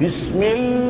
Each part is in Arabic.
بسم الله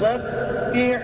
فسبحه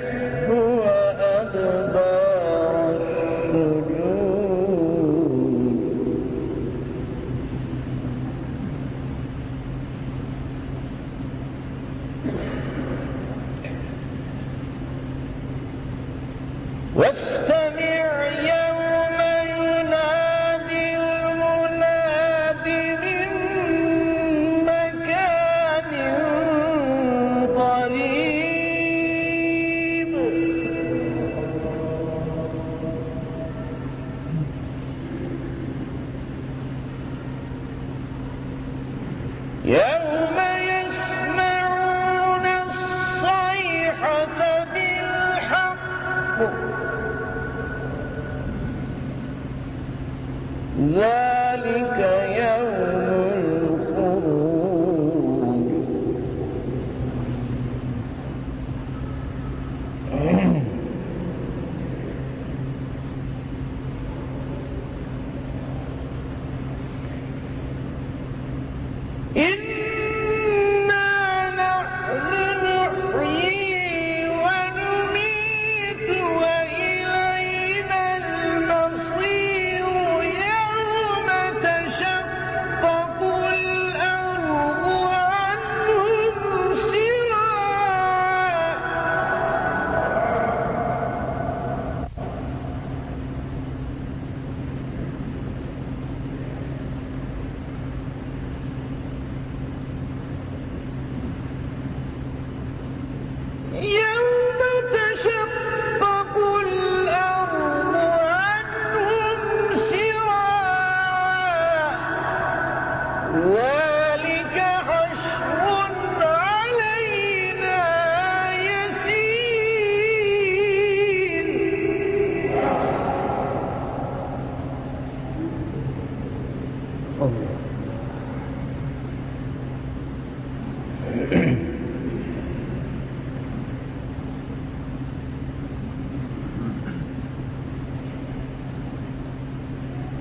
ذلك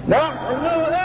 Não?